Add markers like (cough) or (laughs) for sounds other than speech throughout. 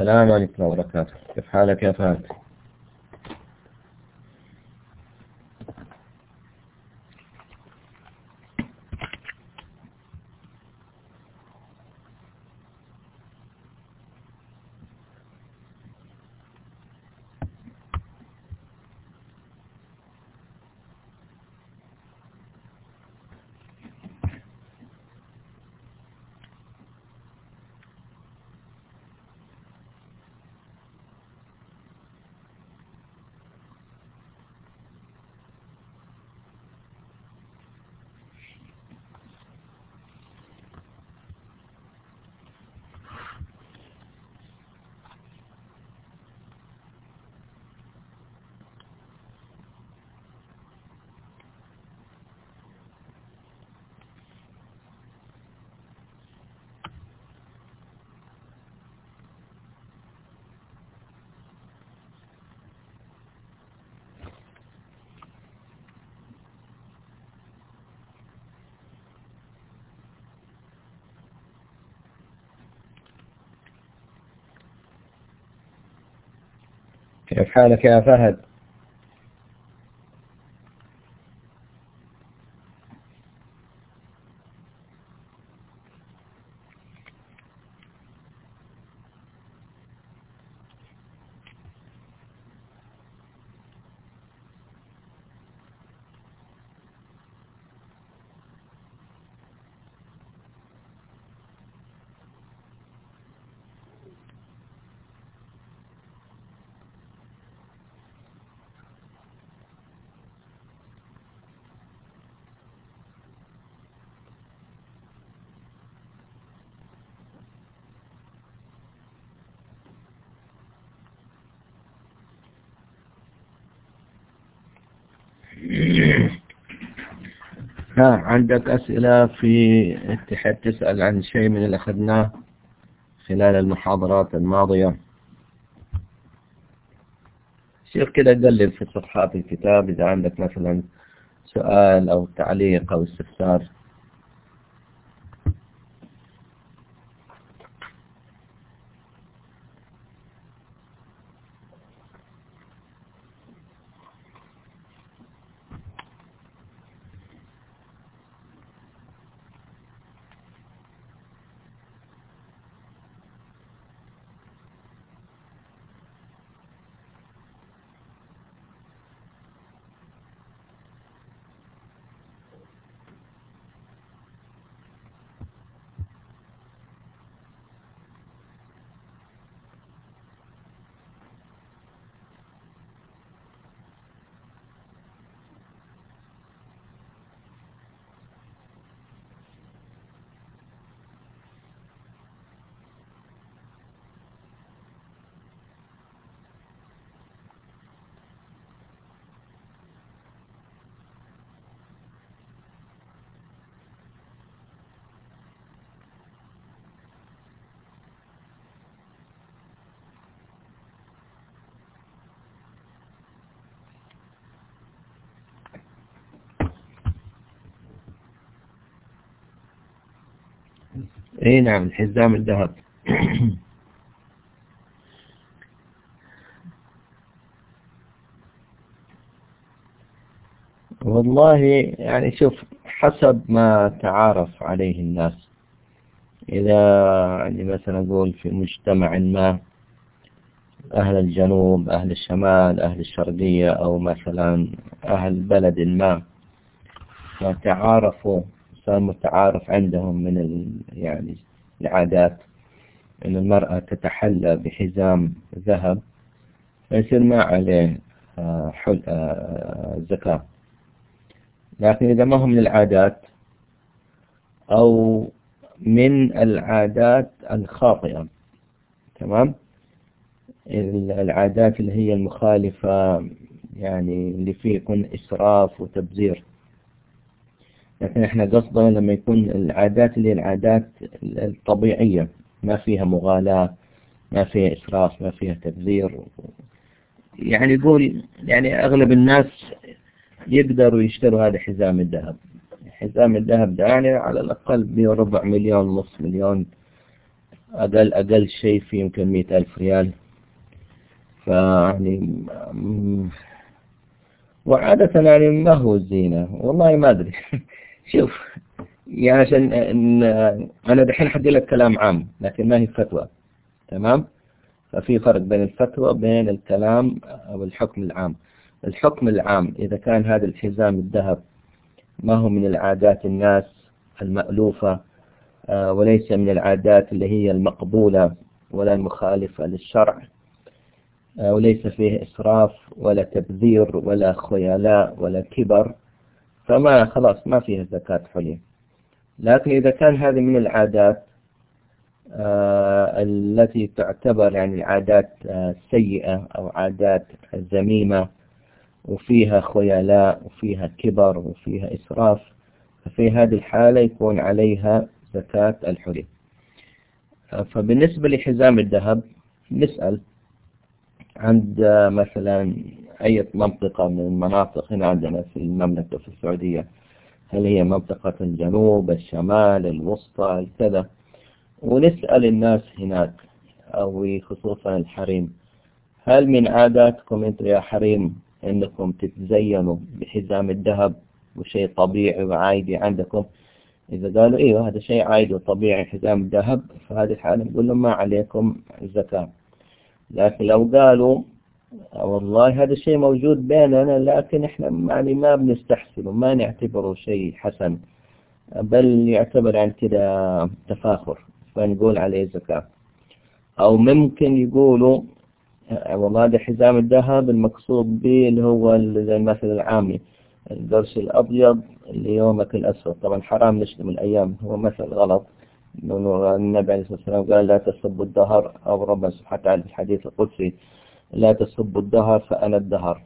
السلام عليكم ورحمة الله وبركاته كيف حالك يا فهد؟ كيف حالك يا فهد. ها عندك أسئلة في تحب تسأل عن شيء من اللي أخذناه خلال المحاضرات الماضية؟ شيخ كده قلب في صفحات الكتاب إذا عندك مثلا سؤال أو تعليق أو استفسار اي نعم الحزام الذهب (coughs) والله يعني شوف حسب ما تعارف عليه الناس. إذا يعني مثلا نقول في مجتمع ما أهل الجنوب أهل الشمال أهل الشرقية أو مثلا أهل بلد ما فتعارفوا صار متعارف عندهم من يعني العادات. أن المرأة تتحلى بحزام ذهب فيصير ما عليه آه، حل آه، زكاة. لكن إذا ما هو من العادات أو من العادات الخاطئة تمام؟ العادات اللي هي المخالفة يعني اللي فيه يكون إسراف وتبذير. لكن إحنا قصدنا لما يكون العادات اللي العادات الطبيعية. ما فيها مغالاة ما فيها إسراف ما فيها تبذير. يعني يقول يعني أغلب الناس يقدروا يشتروا هذا حزام الذهب. حزام الذهب ده يعني على الأقل بربع مليون نصف مليون أقل أقل شيء في يمكن مئة ألف ريال. فيعني وعادة يعني ما هو الزينة والله ما أدري. (laughs) شوف يعني عشان أنا دحين حدي لك كلام عام لكن ما هي فتوى تمام؟ ففي فرق بين الفتوى بين الكلام أو الحكم العام. الحكم العام إذا كان هذا الحزام الذهب ما هو من العادات الناس المألوفة آه، وليس من العادات اللي هي المقبولة ولا المخالفة للشرع آه، وليس فيه إسراف ولا تبذير ولا خيلاء ولا كبر. فما خلاص ما فيها زكاة حلي لكن إذا كان هذه من العادات آه، التي تعتبر يعني عادات سيئة أو عادات ذميمة وفيها خيلاء وفيها كبر وفيها إسراف ففي هذه الحالة يكون عليها زكاة الحلي فبالنسبة لحزام الذهب نسأل عند مثلا أي منطقة من المناطق هنا عندنا في المملكة في السعودية؟ هل هي منطقة الجنوب الشمال الوسطى كذا ونسأل الناس هناك أو خصوصا الحريم هل من عاداتكم أنتم يا حريم أنكم تتزينوا بحزام الذهب وشيء طبيعي وعادي عندكم؟ إذا قالوا إيوه هذا شيء عادي وطبيعي حزام الذهب فهذه الحالة نقول لهم ما عليكم الزكاة لكن لو قالوا والله هذا الشيء موجود بيننا لكن إحنا يعني ما بنستحسنه ما نعتبره شيء حسن بل يعتبر عن كده تفاخر فنقول عليه زكاة. أو ممكن يقولوا والله هذا حزام الذهب المقصود به اللي هو زي المثل العامي القرش الأبيض اللي يومك الأسود. طبعا حرام نشتم الأيام هو مثل غلط. النبي عليه الصلاة والسلام قال لا تسبوا الدهر أو ربنا سبحانه وتعالى في الحديث القدسي. لا تسبوا الدهر فأنا الدهر.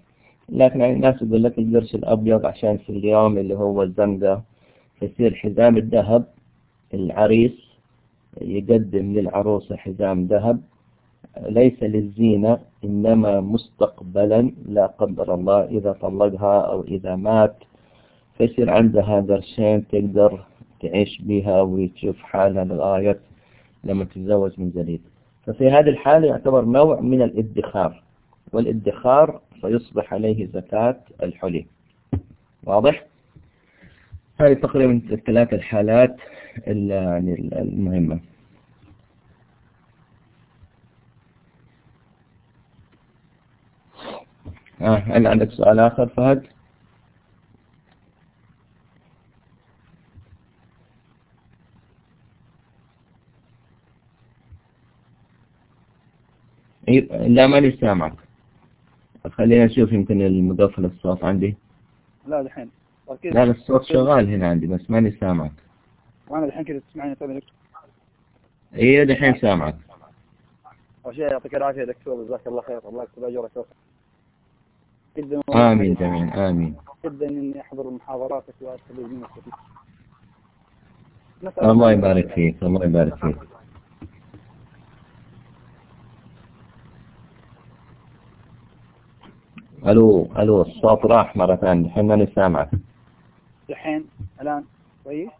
لكن يعني الناس يقول لك القرش الأبيض عشان في اليوم اللي هو الزمدة فيصير حزام الذهب العريس يقدم للعروسة حزام ذهب. ليس للزينة إنما مستقبلا لا قدر الله إذا طلقها أو إذا مات. فيصير عندها قرشين تقدر تعيش بها وتشوف حالها لغاية لما تتزوج من جديد. ففي هذه الحالة يعتبر نوع من الادخار والادخار فيصبح عليه زكاة الحلي. واضح؟ هذه تقريبا الثلاث الحالات يعني المهمة. آه هل عندك سؤال آخر فهد؟ لا ماني سامعك خلينا نشوف يمكن المدخل الصوت عندي. لا دحين. لا الصوت شغال هنا عندي بس ماني سامعك وأنا دحين كده تسمعني. طيب دكتور. إيه دحين سامعك اول شيء يعطيك العافية دكتور. جزاك الله خير. الله يكتب أجرك. جدا آمين جميعا آمين. جدا إني أحضر محاضراتك وأستفيد منك. الله يبارك فيك الله يبارك فيك. ألو ألو الصوت راح مرة ثانية الحين ماني سامعك. دحين الآن كويس؟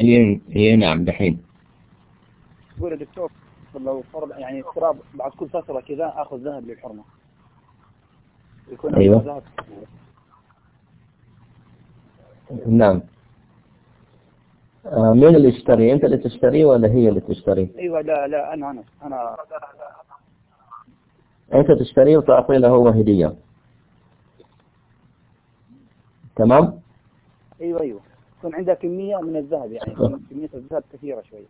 إي إي نعم دحين. قول يا دكتور لو فرض يعني اضطراب بعد كل فترة كذا آخذ ذهب للحرمة. يكون أيوة. نعم. آه مين اللي يشتري؟ أنت اللي تشتري ولا هي اللي تشتري؟ أيوة لا لا أنا أنا. أنا أنت تشتري وتعطي له هو هدية. تمام؟ أيوة أيوة. يكون عندها كمية من الذهب يعني كمية الذهب كثيرة شوية.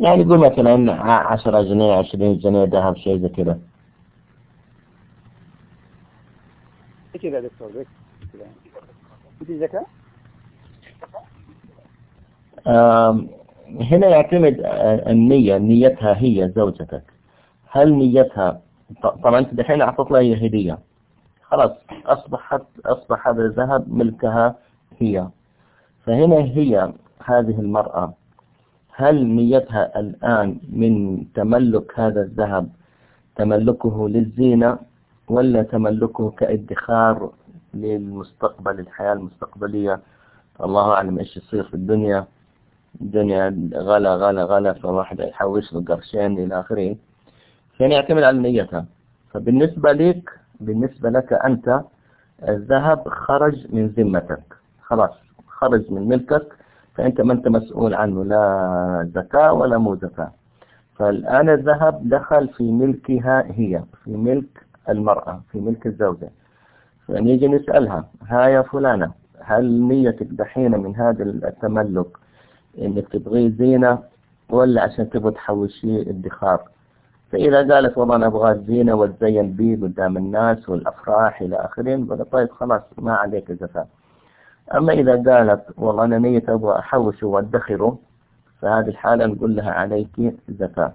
يعني قول مثلا 10 جنيه 20 جنيه ذهب شيء زي كذا. كذا دكتور زي كذا. انت زكاة؟ هنا يعتمد النية نيتها هي زوجتك. هل نيتها طبعا أنت دحين اعطت لها هدية. خلاص اصبحت أصبح هذا الذهب ملكها هي. فهنا هي هذه المرأة. هل نيتها الآن من تملك هذا الذهب تملكه للزينة ولا تملكه كإدخار للمستقبل الحياة المستقبلية؟ الله أعلم إيش يصير في الدنيا. الدنيا غلا غلا غلا فواحد يحوش له قرشين إلى آخره. يعتمد على نيتها. فبالنسبة لك بالنسبة لك أنت الذهب خرج من ذمتك. خلاص خرج من ملكك فأنت ما أنت مسؤول عنه لا زكاة ولا مو زكاة. فالآن الذهب دخل في ملكها هي في ملك المرأة في ملك الزوجة. فنيجي نسألها ها يا فلانة هل نيتك دحين من هذا التملك إنك تبغي زينة ولا عشان تبغى تحوشي ادخار؟ فإذا قالت والله أنا أبغى زينة وتزين بي قدام الناس والأفراح إلى آخره نقول طيب خلاص ما عليك زكاة أما إذا قالت والله أنا نية أبغى أحوشه وأدخره فهذه الحالة نقول لها عليك زكاة.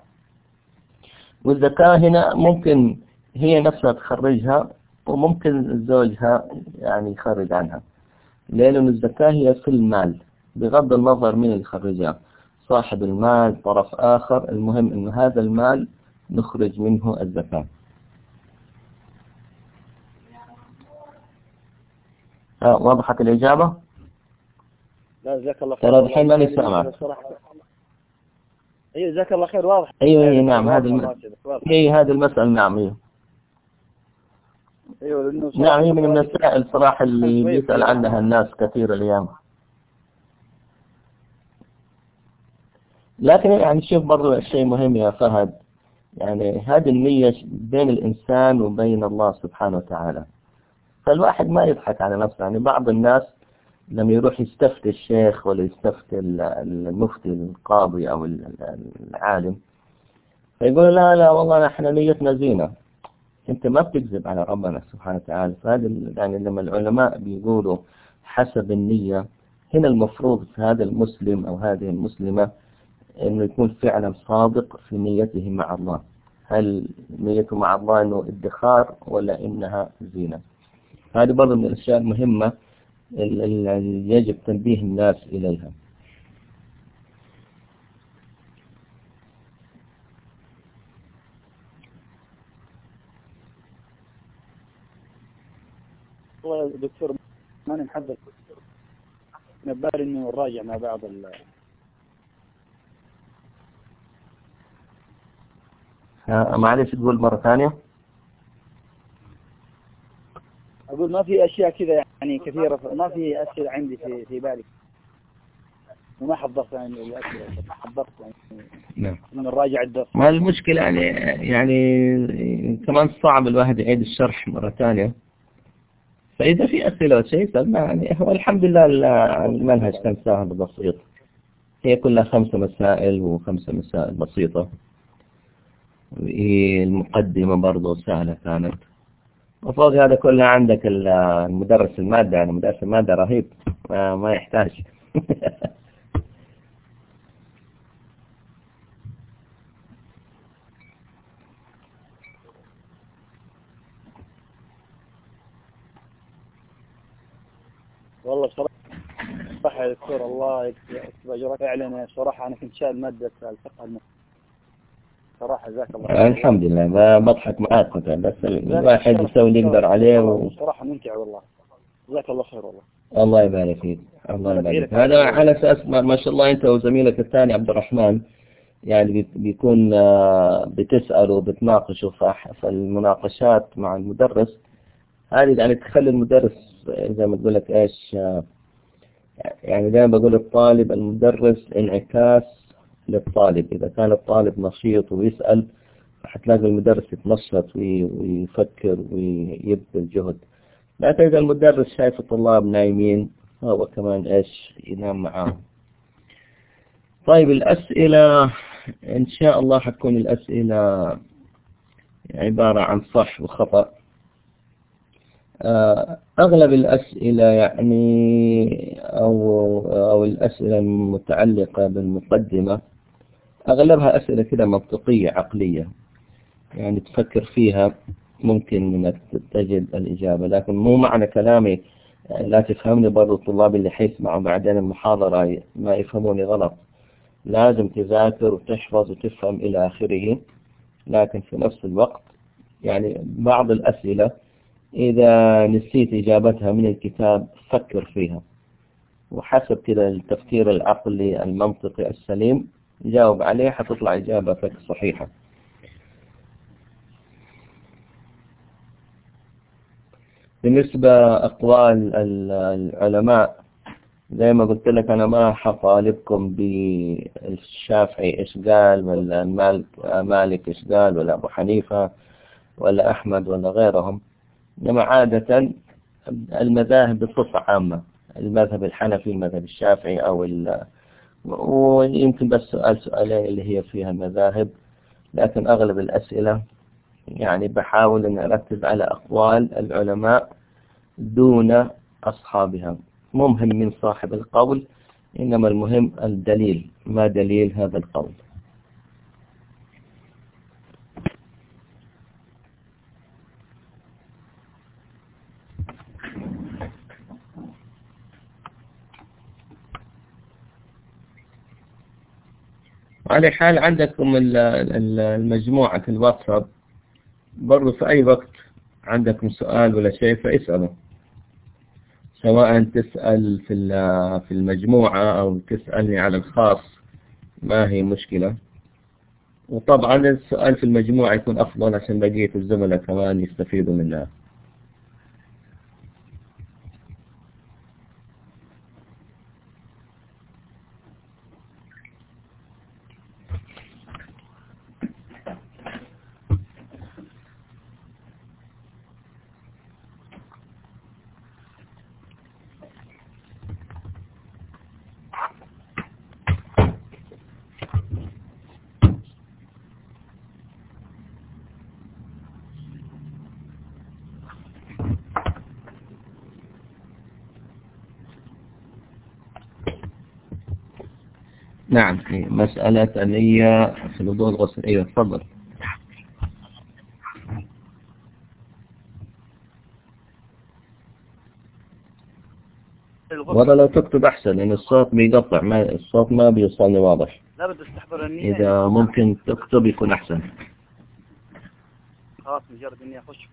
والزكاة هنا ممكن هي نفسها تخرجها وممكن زوجها يعني يخرج عنها. لأن الزكاة هي في المال بغض النظر من اللي يخرجها صاحب المال طرف آخر المهم أن هذا المال نخرج منه الزكاة. وضحت الإجابة؟ لا جزاك الله خير. ترى الحين ماني سامع أيوه جزاك الله خير. واضح. أيوه أيوه نعم هذه الم... هي هذه المسألة نعم أيوه. أيوه لأنه نعم هي من المسائل صراحة اللي بيسأل عنها الناس كثير الأيام لكن يعني شوف برضو شيء مهم يا فهد. يعني هذه النية بين الإنسان وبين الله سبحانه وتعالى. فالواحد ما يضحك على نفسه. يعني بعض الناس لما يروح يستفتي الشيخ ولا يستفتي المفتي القاضي أو العالم فيقول لا لا والله إحنا نيتنا زينة. أنت ما بتكذب على ربنا سبحانه وتعالى. فهذا يعني لما العلماء بيقولوا حسب النية هنا المفروض هذا المسلم أو هذه المسلمة إنه يكون فعلا صادق في نيته مع الله. هل نيته مع الله إنه ادخار ولا إنها زينة؟ هذه برضه من الأشياء المهمة اللي يجب تنبيه الناس إليها. والله دكتور ماني محدد نبالي إنه نراجع مع بعض ال معلش تقول مرة ثانية. أقول ما في أشياء كذا يعني كثيرة ما في أسئلة عندي في في بالي. وما حضرت يعني الأسئلة حضرت يعني. نعم. من الراجع الدرس. ما المشكلة يعني يعني كمان صعب الواحد يعيد الشرح مرة ثانية. فإذا في أسئلة شيء ما يعني هو الحمد لله المنهج كان سهل بسيط. هي كلها خمسة مسائل وخمسة مسائل بسيطة. المقدمة برضه سهلة كانت. وفوق هذا كله عندك المدرس المادة يعني مدرس المادة رهيب ما, يحتاج. (laughs) والله بصراحة يا دكتور الله يكتب أجرك فعلا صراحة أنا كنت شايل مادة الفقه المسلم جزاك الله الحمد لله بضحك معاك بس الواحد يسوي اللي يقدر عليه و... صراحة ممتع والله. جزاك الله خير والله. الله يبارك فيك الله يبارك فيك. هذا على أساس ما شاء الله أنت وزميلك الثاني عبد الرحمن يعني بيكون بتسأله وبتناقشه في المناقشات مع المدرس. هذه يعني تخلي المدرس زي ما تقول لك إيش يعني دائما بقول الطالب المدرس انعكاس للطالب. إذا كان الطالب نشيط ويسأل حتلاقي المدرس يتنشط ويفكر ويبذل جهد. لكن إذا المدرس شايف الطلاب نايمين هو كمان إيش ينام معاهم. طيب الأسئلة إن شاء الله حتكون الأسئلة عبارة عن صح وخطأ. أغلب الأسئلة يعني أو, أو الأسئلة المتعلقة بالمقدمة. أغلبها أسئلة كده منطقية عقلية. يعني تفكر فيها ممكن إنك تجد الإجابة لكن مو معنى كلامي. لا تفهمني برضو الطلاب اللي حيسمعوا بعدين المحاضرة ما يفهموني غلط. لازم تذاكر وتحفظ وتفهم إلى آخره. لكن في نفس الوقت يعني بعض الأسئلة إذا نسيت إجابتها من الكتاب فكر فيها. وحسب كده التفكير العقلي المنطقي السليم جاوب عليه حتطلع إجابتك صحيحة. بالنسبة أقوال العلماء زي ما قلت لك أنا ما حطالبكم بالشافعي إيش قال ولا مالك إيش قال ولا أبو حنيفة ولا أحمد ولا غيرهم. إنما عادة المذاهب بصفة عامة المذهب الحنفي المذهب الشافعي أو ويمكن بس سؤال سؤالين اللي هي فيها مذاهب لكن أغلب الأسئلة يعني بحاول أن أركز على أقوال العلماء دون أصحابها. مهم من صاحب القول إنما المهم الدليل. ما دليل هذا القول؟ على حال عندكم المجموعة في الواتساب برضو في أي وقت عندكم سؤال ولا شيء فاسألوا. سواء تسأل في في المجموعة أو تسألني على الخاص ما هي مشكلة. وطبعا السؤال في المجموعة يكون أفضل عشان بقية الزملاء كمان يستفيدوا منها. نعم في مسألة النية في الوضوء الغسل أيوة تفضل. والله لو تكتب أحسن لأن الصوت بيقطع ما الصوت ما بيوصلني واضح. لا بد تستحضر النية. إذا ممكن تكتب يكون أحسن. خلاص مجرد إني أخش.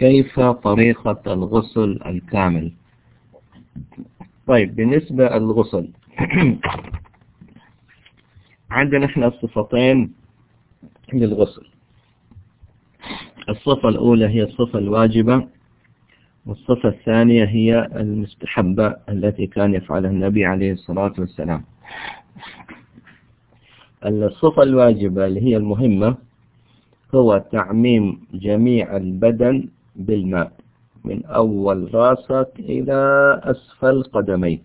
كيف طريقة الغسل الكامل؟ طيب بالنسبة للغسل (clears throat) عندنا إحنا صفتين للغسل. الصفة الأولى هي الصفة الواجبة والصفة الثانية هي المستحبة التي كان يفعلها النبي عليه الصلاة والسلام. الصفة الواجبة اللي هي المهمة هو تعميم جميع البدن بالماء. من أول راسك إلى أسفل قدميك.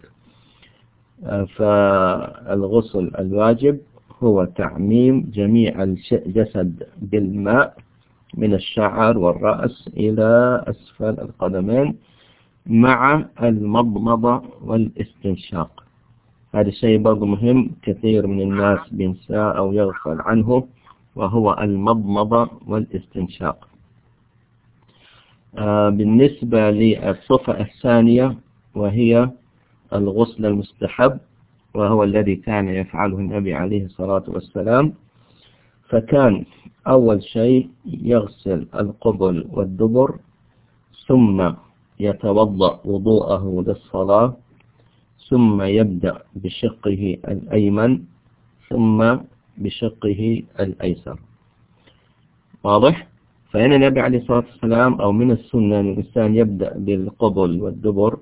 فالغسل الواجب هو تعميم جميع الجسد بالماء من الشعر والرأس إلى أسفل القدمين مع المضمضة والاستنشاق. هذا الشيء برضو مهم كثير من الناس بينساه أو يغفل عنه وهو المضمضة والاستنشاق. بالنسبة للصفة الثانية وهي الغسل المستحب وهو الذي كان يفعله النبي عليه الصلاة والسلام فكان أول شيء يغسل القبل والدبر ثم يتوضأ وضوءه للصلاة ثم يبدأ بشقه الأيمن ثم بشقه الأيسر واضح؟ فإن النبي عليه الصلاة والسلام أو من السنة أن الإنسان يبدأ بالقبل والدبر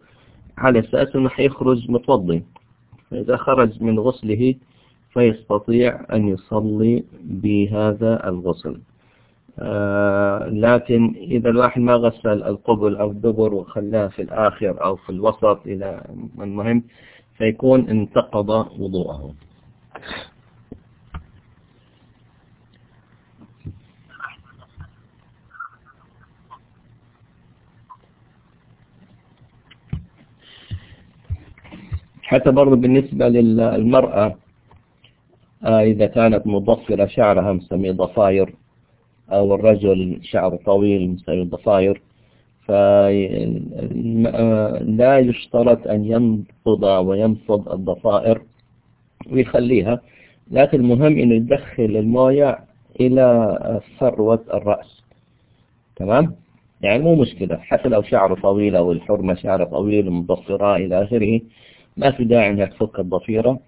على أساس أنه حيخرج متوضي. فإذا خرج من غسله فيستطيع أن يصلي بهذا الغسل. آه لكن إذا الواحد ما غسل القبل أو الدبر وخلاها في الآخر أو في الوسط إلى المهم فيكون انتقض وضوءه. حتى برضو بالنسبة للمرأة آه إذا كانت مضفرة شعرها مسميه ضفاير أو الرجل شعر طويل مسميه ضفاير فلا يشترط أن ينفض وينفض الضفائر ويخليها لكن المهم أنه يدخل الموية إلى ثروة الرأس تمام؟ يعني مو مشكلة حتى لو شعره طويل أو الحرمة شعره طويل مضفرة إلى آخره ما في داعي أنها تفك الضفيرة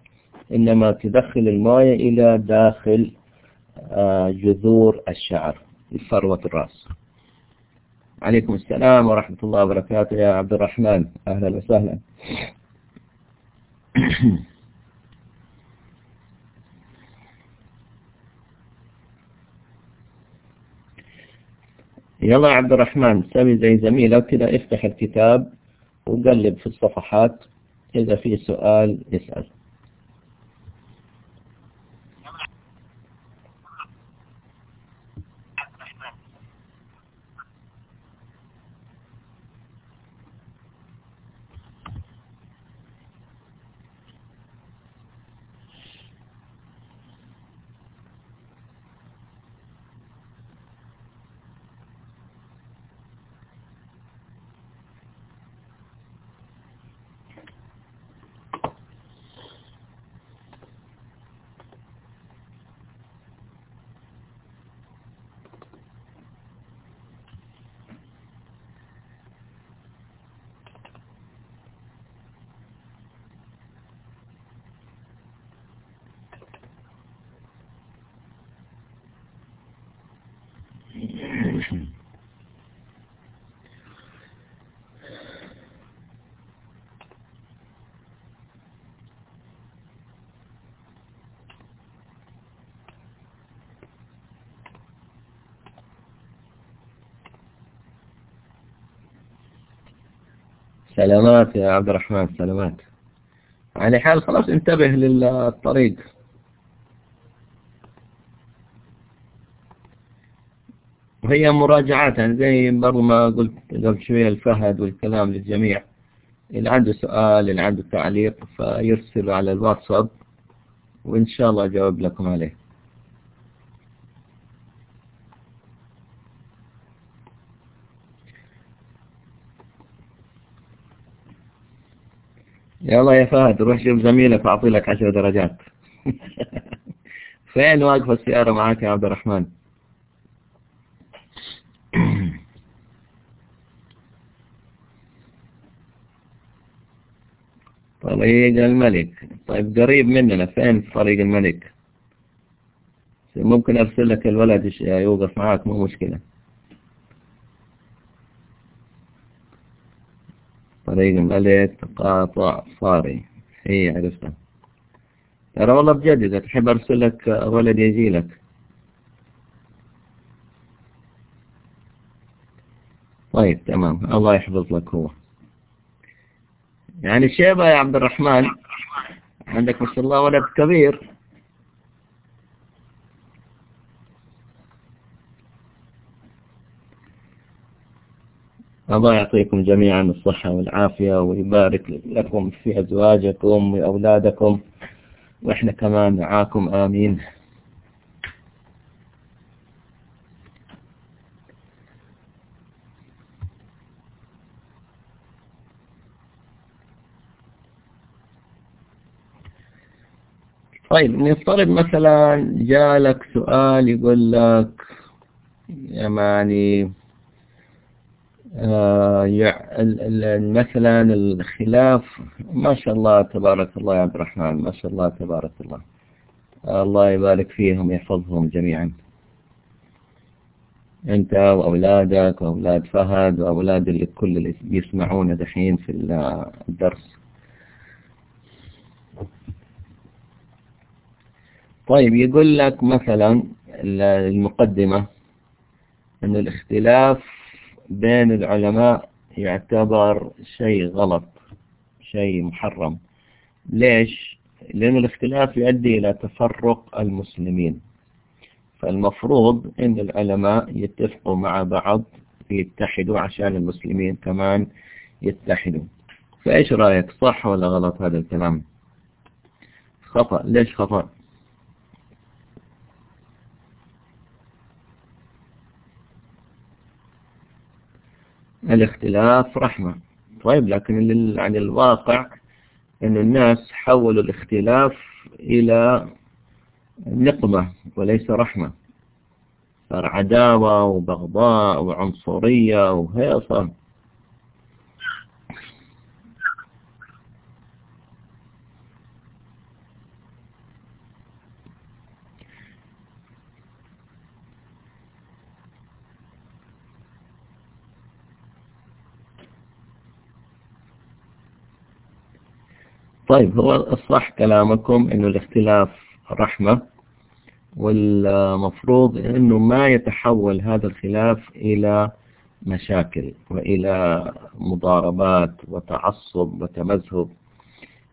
إنما تدخل الموية إلى داخل جذور الشعر لفروة الرأس. عليكم السلام ورحمة الله وبركاته يا عبد الرحمن. أهلا وسهلا. (coughs) يلا عبد الرحمن سوي زي زميلك كده افتح الكتاب وقلب في الصفحات. إذا في سؤال اسأل سلامات يا عبد الرحمن سلامات. على حال خلاص انتبه للطريق. وهي مراجعات يعني زي برضو ما قلت قبل شوية الفهد والكلام للجميع. اللي عنده سؤال اللي عنده تعليق فيرسل على الواتساب وإن شاء الله أجاوب لكم عليه. يلا يا فهد روح شوف زميلك وأعطي لك عشر درجات. (laughs) فين واقفة السيارة معاك يا عبد الرحمن؟ (clears throat) طريق الملك. طيب قريب مننا فين في طريق الملك؟ ممكن أرسل لك الولد يوقف معاك؟ مو مشكلة. طريق الملك تقاطع صاري. هي عرفتها ترى والله بجد إذا تحب أرسل لك ولد يجي لك طيب تمام. الله يحفظ لك هو. يعني شيبة يا عبد الرحمن عندك ما شاء الله ولد كبير. الله يعطيكم جميعا الصحة والعافية ويبارك لكم في أزواجكم وأولادكم وإحنا كمان معاكم آمين. طيب نفترض مثلا جالك سؤال يقول لك يعني آه مثلا الخلاف ما شاء الله تبارك الله يا عبد الرحمن ما شاء الله تبارك الله. الله يبارك فيهم يحفظهم جميعا. أنت وأولادك وأولاد فهد وأولاد اللي كل اللي بيسمعونا دحين في الدرس. طيب يقول لك مثلا المقدمة أن الاختلاف بين العلماء يعتبر شيء غلط شيء محرم. ليش؟ لأن الاختلاف يؤدي إلى تفرق المسلمين. فالمفروض أن العلماء يتفقوا مع بعض يتحدوا عشان المسلمين كمان يتحدوا. فإيش رأيك؟ صح ولا غلط هذا الكلام؟ خطأ. ليش خطأ؟ الاختلاف رحمة. طيب لكن عن الواقع أن الناس حولوا الاختلاف إلى نقمة وليس رحمة. صار عداوة وبغضاء وعنصرية وهيصة. طيب هو الصح كلامكم إنه الاختلاف رحمة والمفروض إنه ما يتحول هذا الخلاف إلى مشاكل وإلى مضاربات وتعصب وتمذهب.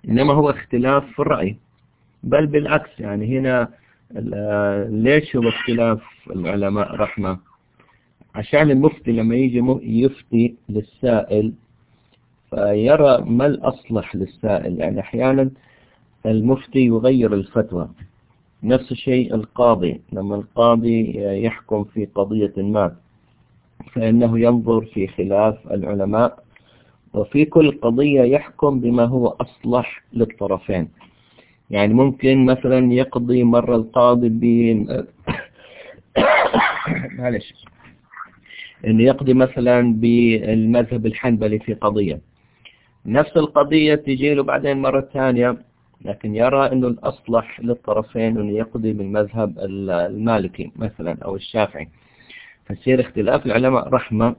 إنما هو اختلاف في الرأي بل بالعكس يعني هنا ليش هو اختلاف العلماء رحمة؟ عشان المفتي لما يجي يفتي للسائل فيرى ما الأصلح للسائل. يعني أحيانا المفتي يغير الفتوى. نفس الشيء القاضي. لما القاضي يحكم في قضية ما فإنه ينظر في خلاف العلماء وفي كل قضية يحكم بما هو أصلح للطرفين. يعني ممكن مثلا يقضي مرة القاضي ب (coughs) معلش. إنه يقضي مثلا بالمذهب الحنبلي في قضية. نفس القضية تجي له بعدين مرة ثانية لكن يرى أنه الأصلح للطرفين أنه يقضي بالمذهب المالكي مثلا أو الشافعي. فيصير اختلاف العلماء رحمة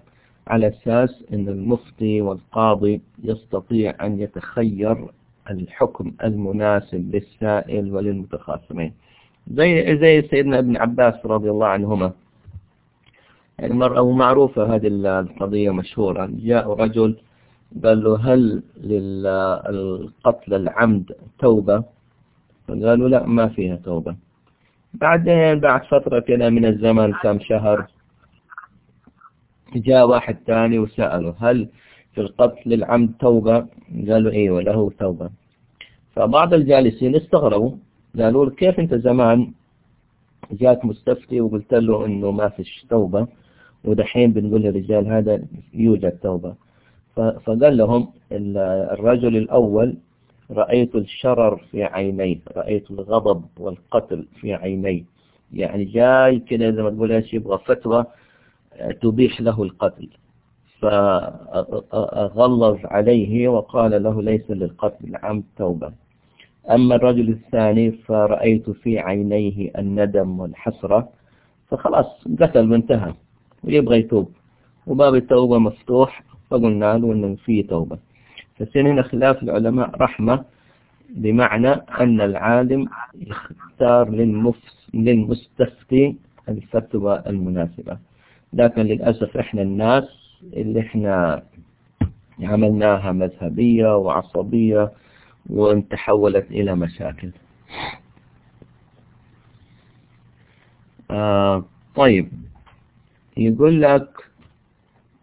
على أساس أن المفتي والقاضي يستطيع أن يتخير الحكم المناسب للسائل وللمتخاصمين. زي زي سيدنا ابن عباس رضي الله عنهما. يعني مرة معروفة هذه القضية مشهورة. جاء رجل قال له هل للقتل العمد توبة؟ قالوا لا ما فيها توبة. بعدين بعد فترة كده من الزمن كم شهر جاء واحد ثاني وسأله هل في القتل العمد توبة؟ قالوا إيوه له توبة. فبعض الجالسين استغربوا قالوا كيف أنت زمان جاك مستفتي وقلت له إنه ما فيش توبة ودحين بنقول للرجال هذا يوجد توبة. فقال لهم الرجل الأول رأيت الشرر في عينيه رأيت الغضب والقتل في عينيه. يعني جاي كده زي ما تقول إيش يبغى فتوى تبيح له القتل. فغلظ عليه وقال له ليس للقتل العمد توبة. أما الرجل الثاني فرأيت في عينيه الندم والحسرة فخلاص قتل وانتهى ويبغى يتوب. وباب التوبة مفتوح فقلنا له أنه فيه توبة. فسين هنا خلاف العلماء رحمة بمعنى أن العالم يختار للمستفتي الفتوى المناسبة. لكن للأسف إحنا الناس اللي إحنا عملناها مذهبية وعصبية وتحولت إلى مشاكل. آه طيب. يقول لك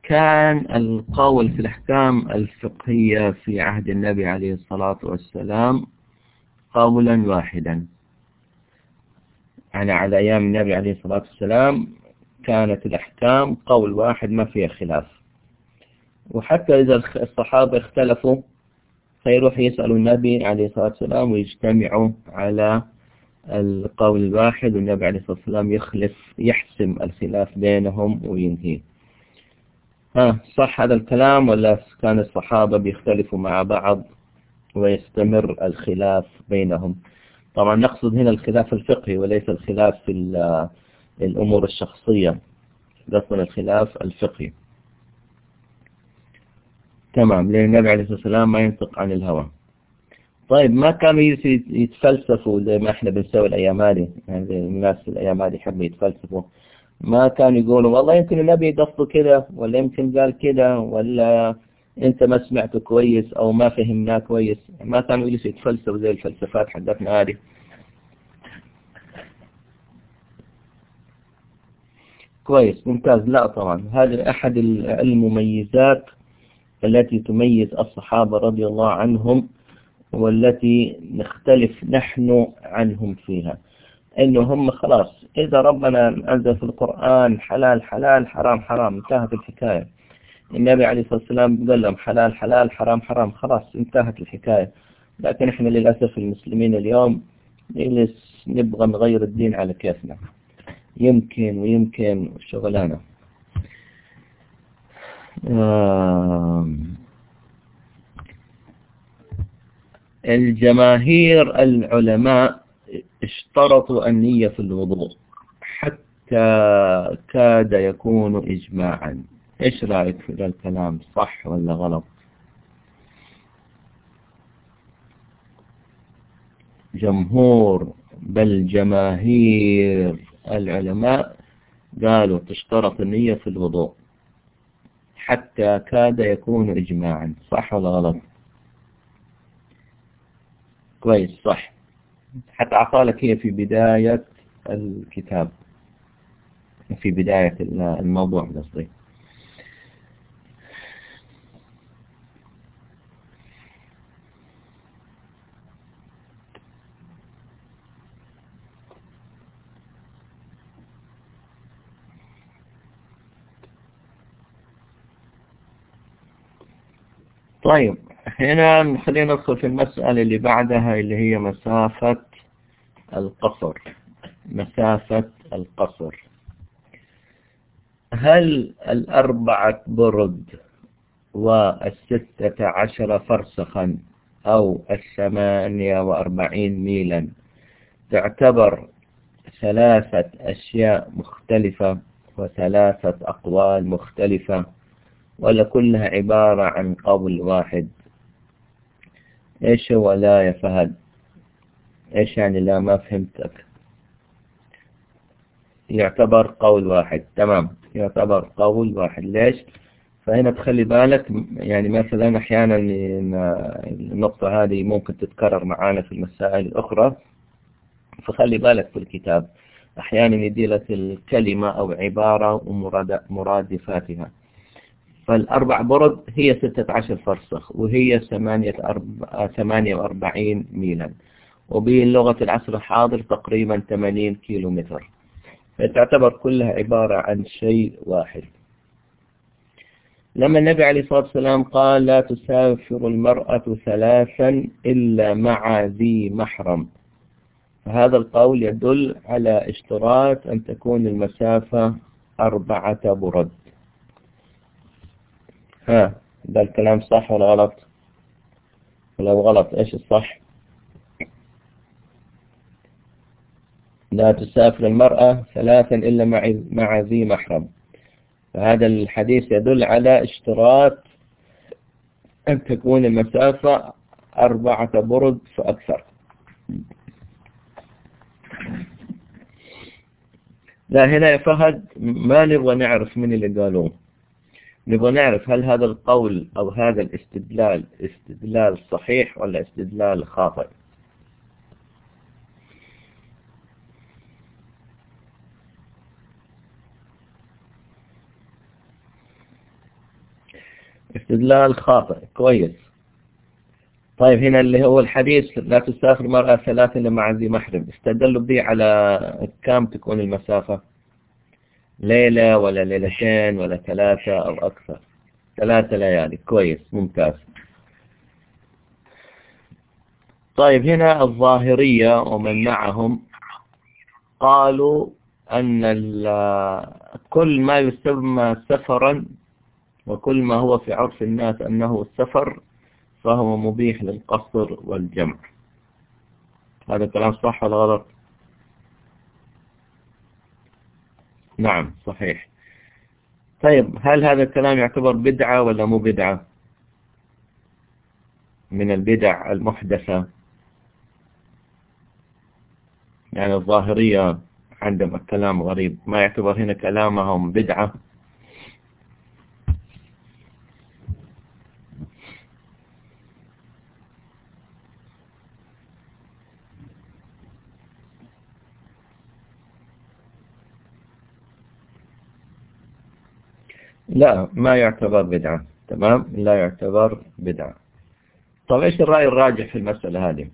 كان القول في الأحكام الفقهية في عهد النبي عليه الصلاة والسلام قولا واحدا. يعني على أيام النبي عليه الصلاة والسلام كانت الأحكام قول واحد ما فيها خلاف. وحتى إذا الصحابة اختلفوا فيروح يسألوا النبي عليه الصلاة والسلام ويجتمعوا على القول الواحد والنبي عليه الصلاة والسلام يخلف يحسم الخلاف بينهم وينهيه. ها صح هذا الكلام ولا كان الصحابة بيختلفوا مع بعض ويستمر الخلاف بينهم؟ طبعا نقصد هنا الخلاف الفقهي وليس الخلاف في الأمور الشخصية قصدنا الخلاف الفقهي. تمام لأن النبي عليه الصلاة والسلام ما ينطق عن الهوى. طيب ما كانوا يتفلسفوا زي ما إحنا بنسوي الأيام هذه؟ يعني الناس الأيام هذه يحبوا يتفلسفوا. ما كانوا يقولوا والله يمكن النبي قصده كذا ولا يمكن قال كذا ولا أنت ما سمعته كويس أو ما فهمناه كويس. ما كانوا يجلسوا يتفلسفوا زي الفلسفات حقتنا هذه. كويس ممتاز. لا طبعا. هذا أحد المميزات التي تميز الصحابة رضي الله عنهم والتي نختلف نحن عنهم فيها. إنه هم خلاص. إذا ربنا أنزل في القرآن حلال حلال حرام حرام انتهت الحكاية. النبي عليه الصلاة والسلام قال لهم حلال حلال حرام حرام خلاص انتهت الحكاية. لكن إحنا للأسف المسلمين اليوم نجلس نبغى نغير الدين على كيفنا. يمكن ويمكن شغلانة. الجماهير العلماء اشترطوا النية في الوضوء حتى كاد يكون إجماعا. إيش رأيك في الكلام؟ صح ولا غلط؟ جمهور بل جماهير العلماء قالوا تشترط النية في الوضوء حتى كاد يكون إجماعا. صح ولا غلط؟ كويس صح. حتى أعطالك هي في بداية الكتاب في بداية الموضوع قصدي. طيب. هنا خلينا ندخل في المسألة اللي بعدها اللي هي مسافة القصر. مسافة القصر. هل الأربعة برد والستة عشر فرسخا أو الثمانية وأربعين ميلا تعتبر ثلاثة أشياء مختلفة وثلاثة أقوال مختلفة ولا كلها عبارة عن قول واحد. إيش هو لا يا فهد؟ إيش يعني لا؟ ما فهمتك. يعتبر قول واحد. تمام. يعتبر قول واحد. ليش؟ فهنا تخلي بالك يعني مثلا أحيانا النقطة هذه ممكن تتكرر معانا في المسائل الأخرى فخلي بالك في الكتاب. أحيانا يدي لك الكلمة أو عبارة ومرادفاتها فالأربع برد هي ستة عشر فرسخ وهي ثمانية, أربع ثمانية وأربعين ميلا. وبلغة العصر الحاضر تقريبا 80 كيلو متر فتعتبر كلها عبارة عن شيء واحد. لما النبي عليه الصلاة والسلام قال لا تسافر المرأة ثلاثا إلا مع ذي محرم. فهذا القول يدل على اشتراط أن تكون المسافة أربعة برد. ها ده الكلام صح ولا غلط؟ لو غلط إيش الصح؟ لا تسافر المرأة ثلاثا إلا مع مع ذي محرم. فهذا الحديث يدل على اشتراط أن تكون المسافة أربعة برد فأكثر. لا هنا يا فهد ما نبغى نعرف من اللي قالوه؟ نبغى نعرف هل هذا القول أو هذا الاستدلال استدلال صحيح ولا استدلال خاطئ. استدلال خاطئ كويس. طيب هنا اللي هو الحديث لا تسافر مرأة ثلاثة مع ذي محرم. استدلوا به على كم تكون المسافة؟ ليلة ولا ليلتين ولا ثلاثة أو أكثر. ثلاثة ليالي كويس ممتاز. طيب هنا الظاهرية ومن معهم قالوا أن كل ما يسمى سفرا وكل ما هو في عرف الناس أنه السفر فهو مبيح للقصر والجمع. هذا كلام صح ولا غلط؟ نعم صحيح. طيب هل هذا الكلام يعتبر بدعة ولا مو بدعة؟ من البدع المحدثة. يعني الظاهرية عندهم الكلام غريب. ما يعتبر هنا كلامهم بدعة. لا ما يعتبر بدعة. تمام؟ لا يعتبر بدعة. طيب إيش الرأي الراجح في المسألة هذه؟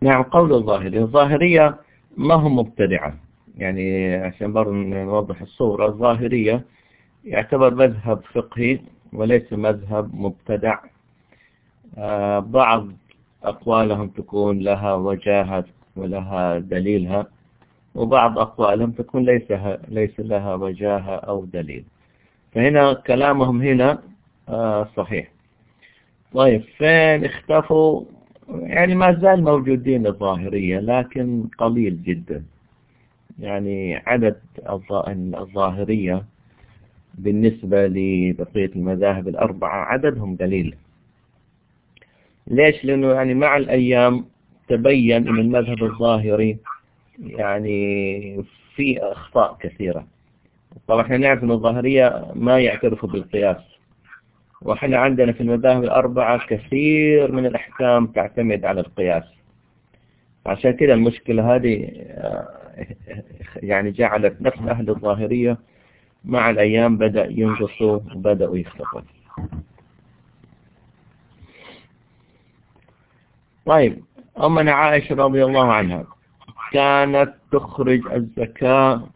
نعم قول الظاهرية الظاهرية ما هم مبتدعة. يعني عشان برضه نوضح الصورة الظاهرية يعتبر مذهب فقهي وليس مذهب مبتدع. آه، بعض أقوالهم تكون لها وجاهة ولها دليلها وبعض أقوالهم تكون ليس ليس لها وجاهة أو دليل. فهنا كلامهم هنا آه، صحيح. طيب فين اختفوا؟ يعني ما زال موجودين الظاهرية لكن قليل جدا. يعني عدد الظاهرية بالنسبة لبقية المذاهب الأربعة عددهم قليل. ليش؟ لأنه يعني مع الأيام تبين أن المذهب الظاهري يعني في أخطاء كثيرة. طبعا إحنا نعرف أن الظاهرية ما يعترفوا بالقياس. وإحنا عندنا في المذاهب الأربعة كثير من الأحكام تعتمد على القياس. عشان كده المشكلة هذه يعني جعلت نفس أهل الظاهرية مع الأيام بدأ ينقصوا وبدأوا يختفوا. طيب أمنا عائشة رضي الله عنها كانت تخرج الزكاة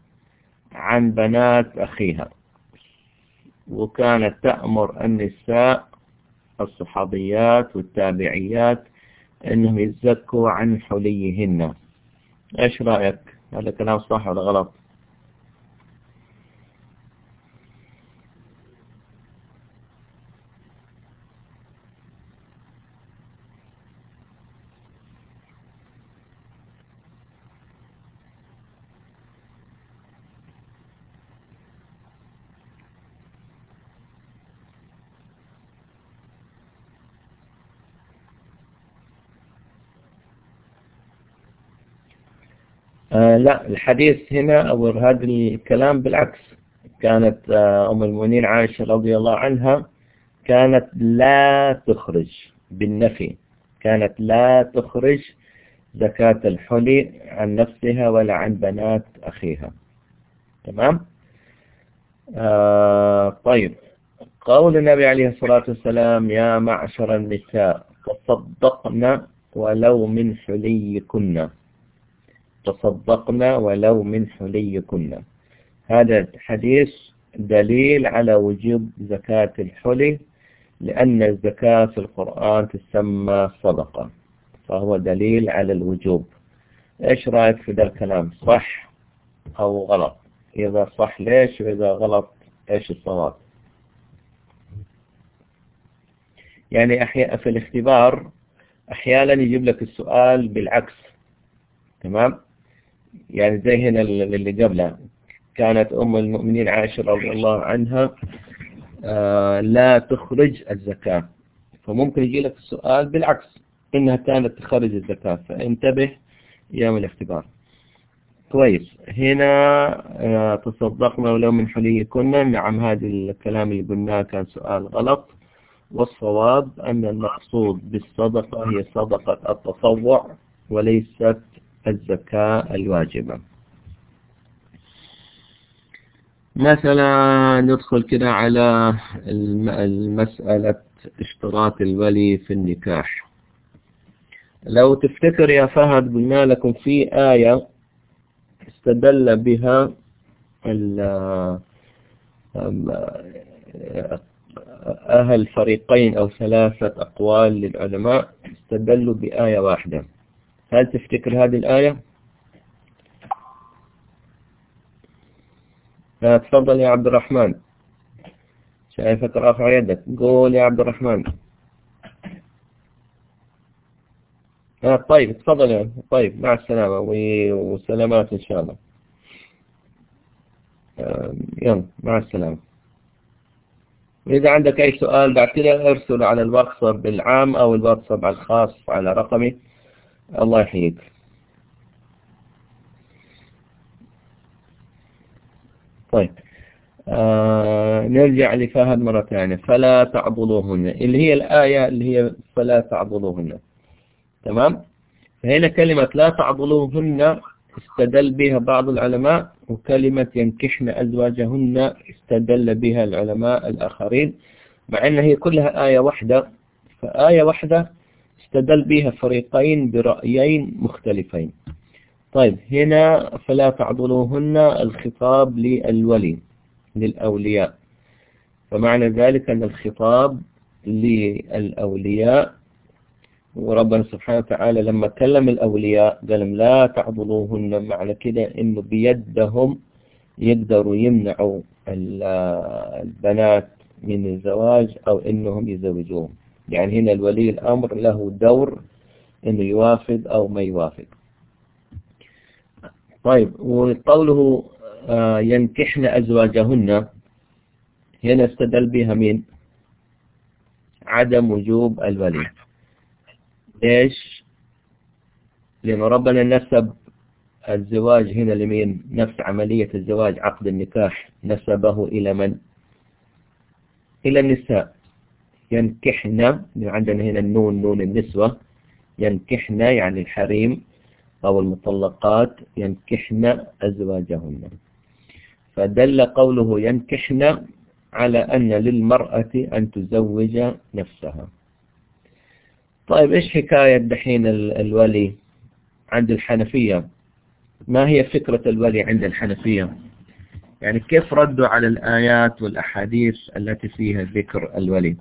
عن بنات أخيها وكانت تأمر النساء الصحابيات والتابعيات أنهم يتزكوا عن حليهن. إيش رأيك؟ هذا كلام صح ولا غلط؟ آه لا الحديث هنا أو هذا الكلام بالعكس. كانت آه أم المؤمنين عائشة رضي الله عنها كانت لا تخرج بالنفي. كانت لا تخرج زكاة الحلي عن نفسها ولا عن بنات أخيها. تمام؟ آه طيب. قول النبي عليه الصلاة والسلام يا معشر النساء تصدقن ولو من حليكن. تصدقنا ولو من حليكن. هذا الحديث دليل على وجوب زكاة الحلي لأن الزكاة في القرآن تسمى صدقة فهو دليل على الوجوب. إيش رأيك في ذا الكلام؟ صح أو غلط؟ إذا صح ليش وإذا غلط إيش الصواب؟ يعني أحيانا في الاختبار أحيانا يجيب لك السؤال بالعكس تمام؟ يعني زي هنا اللي قبلها كانت أم المؤمنين عائشة رضي الله عنها آه لا تخرج الزكاة. فممكن يجي لك السؤال بالعكس إنها كانت تخرج الزكاة. فانتبه يوم الاختبار. كويس. هنا آه تصدقنا ولو من حليكنا نعم هذا الكلام اللي قلناه كان سؤال غلط. والصواب أن المقصود بالصدقة هي صدقة التطوع وليست الزكاة الواجبة. مثلا ندخل كده على المسألة اشتراط الولي في النكاح. لو تفتكر يا فهد قلنا لكم في آية استدل بها أهل فريقين أو ثلاثة أقوال للعلماء استدلوا بآية واحدة. هل تفتكر هذه الآية؟ تفضل يا عبد الرحمن. شايفك رافع يدك. قول يا عبد الرحمن. آه طيب تفضل يا طيب مع السلامة وسلامات إن شاء الله. آه يلا مع السلامة. إذا عندك أي سؤال كده أرسل على الواتساب بالعام أو الواتساب الخاص على رقمي. الله يحييك. طيب. آه نرجع لفهد مرة ثانية. فلا تعضلوهن. اللي هي الآية اللي هي فلا تعضلوهن. تمام؟ فهنا كلمة لا تعضلوهن استدل بها بعض العلماء وكلمة ينكحن أزواجهن استدل بها العلماء الآخرين مع أن هي كلها آية واحدة. فآية واحدة استدل بها فريقين برأيين مختلفين. طيب هنا فلا تعضلوهن الخطاب للولي للأولياء. فمعنى ذلك أن الخطاب للأولياء وربنا سبحانه وتعالى لما كلم الأولياء قال لا تعضلوهن معنى كده إنه بيدهم يقدروا يمنعوا البنات من الزواج أو إنهم يزوجوهم. يعني هنا الولي الأمر له دور إنه يوافق أو ما يوافق طيب وقوله ينكحن أزواجهن هنا استدل بها مين؟ عدم وجوب الولي. ليش؟ لأن ربنا نسب الزواج هنا لمين؟ نفس عملية الزواج عقد النكاح نسبه إلى من؟ إلى النساء. ينكحن عندنا هنا النون نون النسوة ينكحن يعني الحريم أو المطلقات ينكحن أزواجهن. فدل قوله ينكحن على أن للمرأة أن تزوج نفسها. طيب إيش حكاية دحين الولي عند الحنفية؟ ما هي فكرة الولي عند الحنفية؟ يعني كيف ردوا على الآيات والأحاديث التي فيها ذكر الولي؟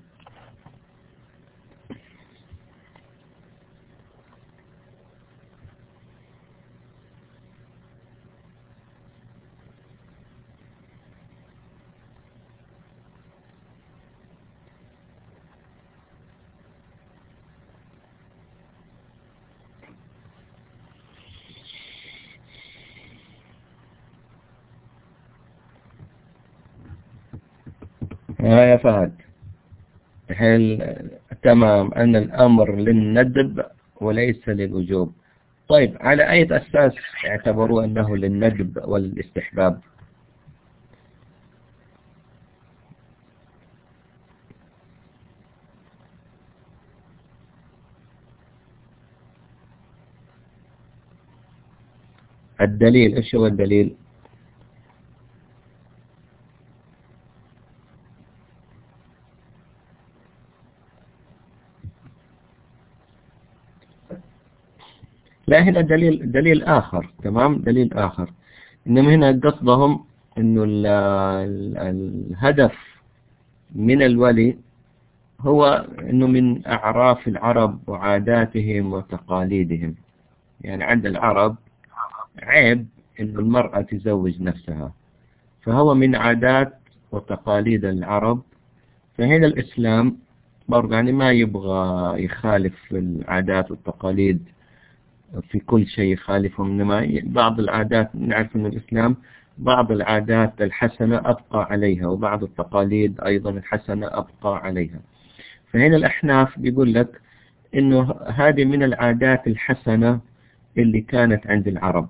يا فهد. هل تمام أن الأمر للندب وليس للوجوب. طيب على أي أساس اعتبروا أنه للندب والاستحباب؟ الدليل إيش هو الدليل؟ لا هنا دليل دليل آخر تمام؟ دليل آخر. إنما هنا قصدهم إنه الهدف من الولي هو إنه من أعراف العرب وعاداتهم وتقاليدهم. يعني عند العرب عيب إن المرأة تزوج نفسها. فهو من عادات وتقاليد العرب. فهنا الإسلام برضه يعني ما يبغى يخالف العادات والتقاليد في كل شيء يخالفهم إنما بعض العادات نعرف أن الإسلام بعض العادات الحسنة أبقى عليها وبعض التقاليد أيضا الحسنة أبقى عليها. فهنا الأحناف بيقول لك إنه هذه من العادات الحسنة اللي كانت عند العرب.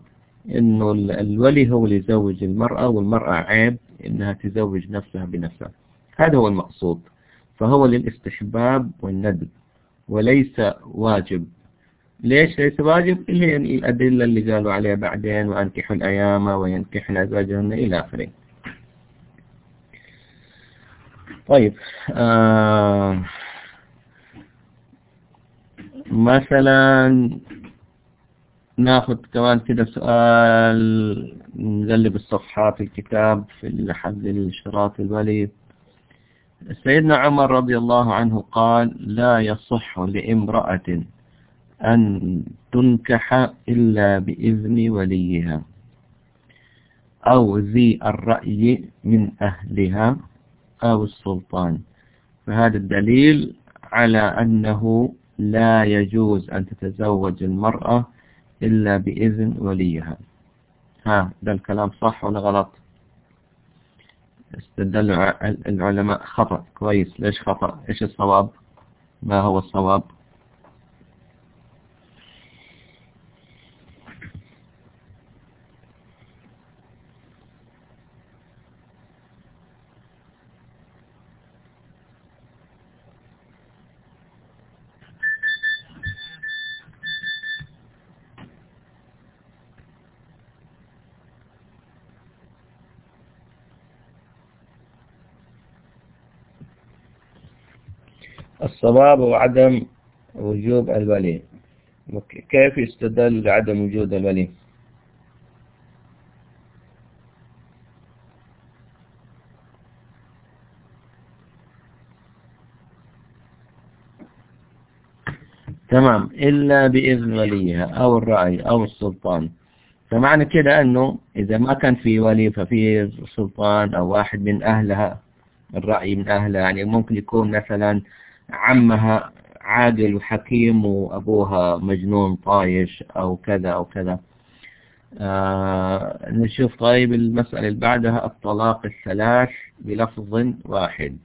إنه الولي هو اللي يزوج المرأة والمرأة عيب إنها تزوج نفسها بنفسها. هذا هو المقصود. فهو للاستحباب والندب وليس واجب. ليش ليس واجب اللي الأدلة اللي قالوا عليها بعدين وأنكحوا الأيام وينكحن أزواجهن إلى آخره. طيب آه مثلا ناخذ كمان كده سؤال نقلب الصفحات الكتاب في الحد الشراط الولي. سيدنا عمر رضي الله عنه قال لا يصح لامرأة أن تنكح إلا بإذن وليها أو ذي الرأي من أهلها أو السلطان. فهذا الدليل على أنه لا يجوز أن تتزوج المرأة إلا بإذن وليها. ها ده الكلام صح ولا غلط؟ استدل العلماء خطأ كويس. ليش خطأ؟ إيش الصواب؟ ما هو الصواب؟ الصواب وعدم وجوب الولي كيف يستدل لعدم وجود الولي تمام. إلا بإذن وليها أو الرأي أو السلطان. فمعنى كده أنه إذا ما كان في ولي ففي سلطان أو واحد من أهلها الرأي من أهلها يعني ممكن يكون مثلا عمها عاقل وحكيم وأبوها مجنون طايش أو كذا أو كذا. آه نشوف طيب المسألة اللي بعدها الطلاق الثلاث بلفظ واحد.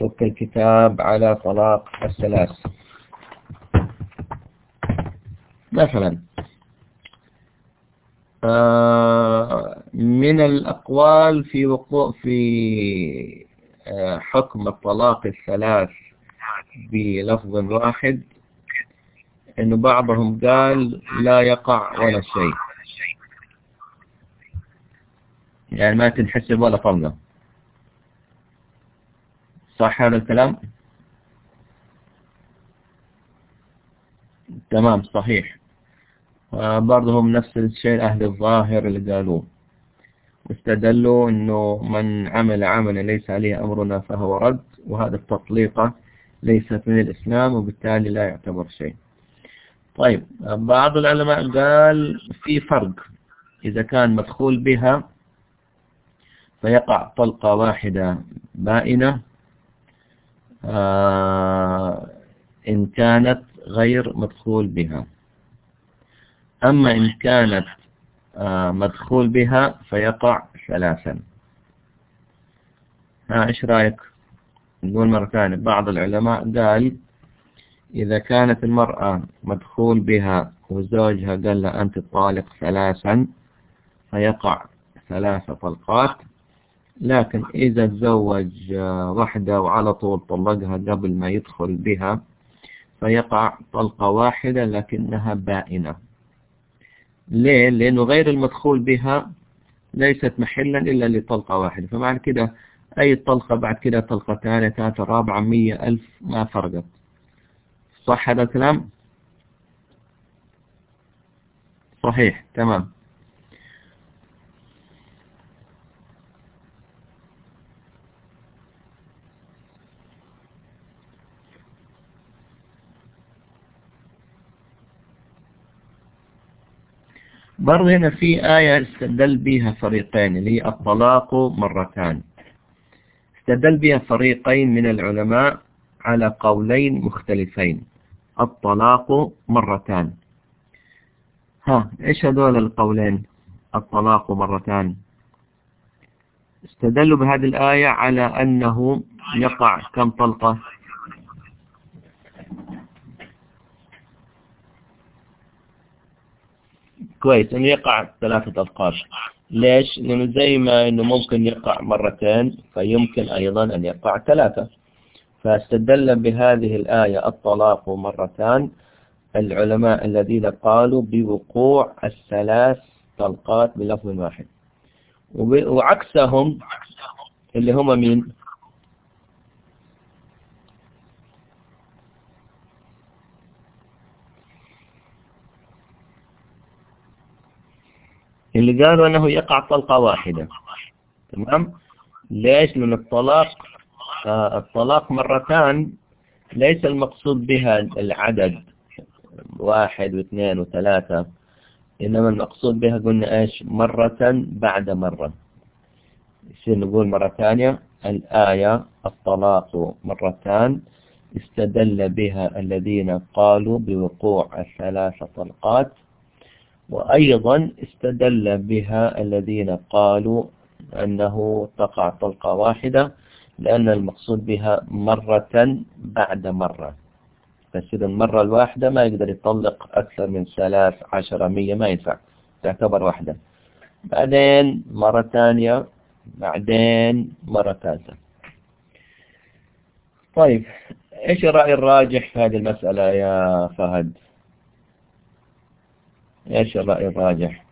فك الكتاب على طلاق الثلاث. مثلا من الأقوال في وقوع في حكم الطلاق الثلاث بلفظ واحد إنه بعضهم قال لا يقع ولا شيء. يعني ما تنحسب ولا طلقة. صح هذا الكلام؟ تمام صحيح. برضه هم نفس الشيء أهل الظاهر اللي قالوه. واستدلوا أنه من عمل عملا ليس عليه أمرنا فهو رد وهذا التطليقة ليست من الإسلام وبالتالي لا يعتبر شيء. طيب بعض العلماء قال في فرق. إذا كان مدخول بها فيقع طلقة واحدة بائنة آه إن كانت غير مدخول بها. أما إن كانت مدخول بها فيقع ثلاثا. ها إيش رأيك؟ نقول مرة ثانية. بعض العلماء قال إذا كانت المرأة مدخول بها وزوجها قال لها أنت طالق ثلاثا فيقع ثلاث طلقات. لكن إذا تزوج واحدة وعلى طول طلقها قبل ما يدخل بها فيقع طلقة واحدة لكنها بائنة. ليه؟ لأنه غير المدخول بها ليست محلا إلا لطلقة واحدة فمعنى كده أي طلقة بعد كده طلقة ثانية ثالثة رابعة مية ألف ما فرقت صح هذا الكلام؟ صحيح تمام برضه هنا في آية استدل بها فريقين اللي هي الطلاق مرتان. استدل بها فريقين من العلماء على قولين مختلفين. الطلاق مرتان. ها إيش هذول القولين؟ الطلاق مرتان. استدلوا بهذه الآية على أنه يقع كم طلقة؟ كويس إنه يقع ثلاثة ألقاب ليش؟ لأنه زي ما إنه ممكن يقع مرتين فيمكن أيضا أن يقع ثلاثة. فاستدل بهذه الآية الطلاق مرتان العلماء الذين قالوا بوقوع الثلاث طلقات بلفظ واحد. وعكسهم اللي هم مين؟ اللي قالوا أنه يقع طلقة واحدة. تمام؟ ليش؟ من الطلاق آه الطلاق مرتان. ليس المقصود بها العدد واحد واثنين وثلاثة. إنما المقصود بها قلنا إيش؟ مرة بعد مرة. يصير نقول مرة ثانية الآية الطلاق مرتان. استدل بها الذين قالوا بوقوع الثلاث طلقات. وأيضا استدل بها الذين قالوا أنه تقع طلقة واحدة لأن المقصود بها مرة بعد مرة. فسيد المرة الواحدة ما يقدر يطلق أكثر من ثلاث عشر مية ما ينفع تعتبر واحدة. بعدين مرة ثانية بعدين مرة ثالثة. طيب إيش الرأي الراجح في هذه المسألة يا فهد؟ إيش الرأي الراجح؟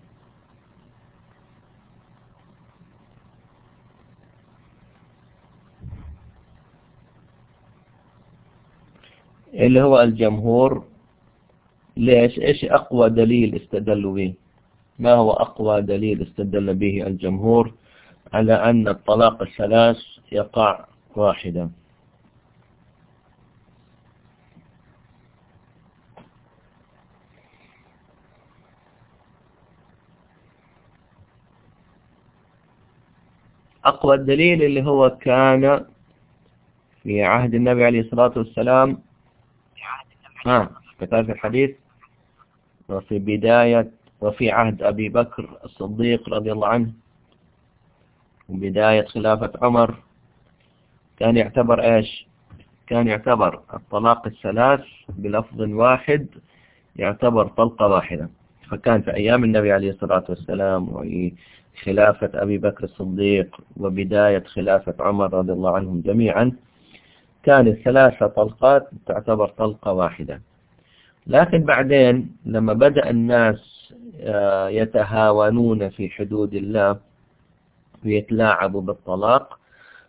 اللي هو الجمهور ليش؟ إيش أقوى دليل استدلوا به؟ ما هو أقوى دليل استدل به الجمهور على أن الطلاق الثلاث يقع واحدا؟ أقوى الدليل اللي هو كان في عهد النبي عليه الصلاة والسلام. ها كتاب الحديث. وفي بداية وفي عهد أبي بكر الصديق رضي الله عنه. وبداية خلافة عمر. كان يعتبر إيش؟ كان يعتبر الطلاق الثلاث بلفظ واحد يعتبر طلقة واحدة. فكان في أيام النبي عليه الصلاة والسلام وخلافة أبي بكر الصديق وبداية خلافة عمر رضي الله عنهم جميعا كانت ثلاثة طلقات تعتبر طلقة واحدة. لكن بعدين لما بدأ الناس آه، يتهاونون في حدود الله ويتلاعبوا بالطلاق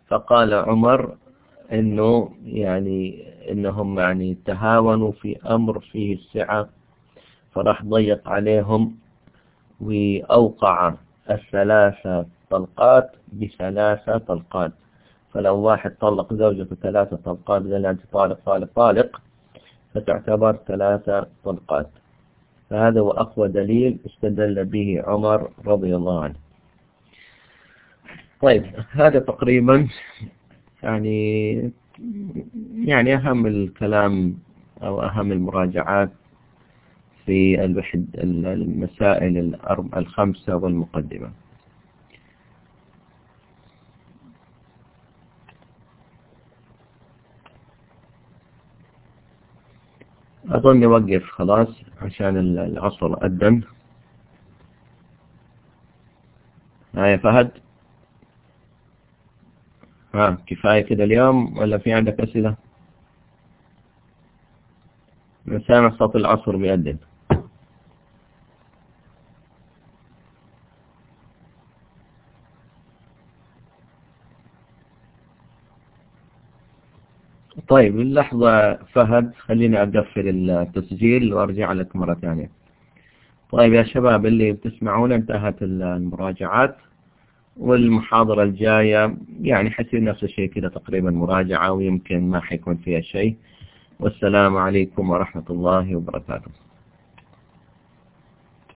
فقال عمر إنه يعني إنهم يعني تهاونوا في أمر فيه السعة فراح ضيق عليهم واوقع الثلاثة طلقات بثلاثة طلقات. فلو واحد طلق زوجته ثلاثة طلقات أنت طالق طالق طالق فتعتبر ثلاثة طلقات. فهذا هو أقوى دليل استدل به عمر رضي الله عنه. طيب هذا تقريبا يعني يعني أهم الكلام أو أهم المراجعات في المسائل الخمسة والمقدمة. أظن نوقف خلاص عشان العصر أدن هاي فهد؟ ها كفاية كده اليوم ولا في عندك أسئلة؟ سامع صوت العصر بيأذن طيب اللحظة فهد خليني أقفل التسجيل وأرجع لك مرة ثانية. طيب يا شباب اللي بتسمعون انتهت المراجعات والمحاضرة الجاية. يعني حيصير نفس الشيء كده تقريبا مراجعة ويمكن ما حيكون فيها شيء. والسلام عليكم ورحمة الله وبركاته.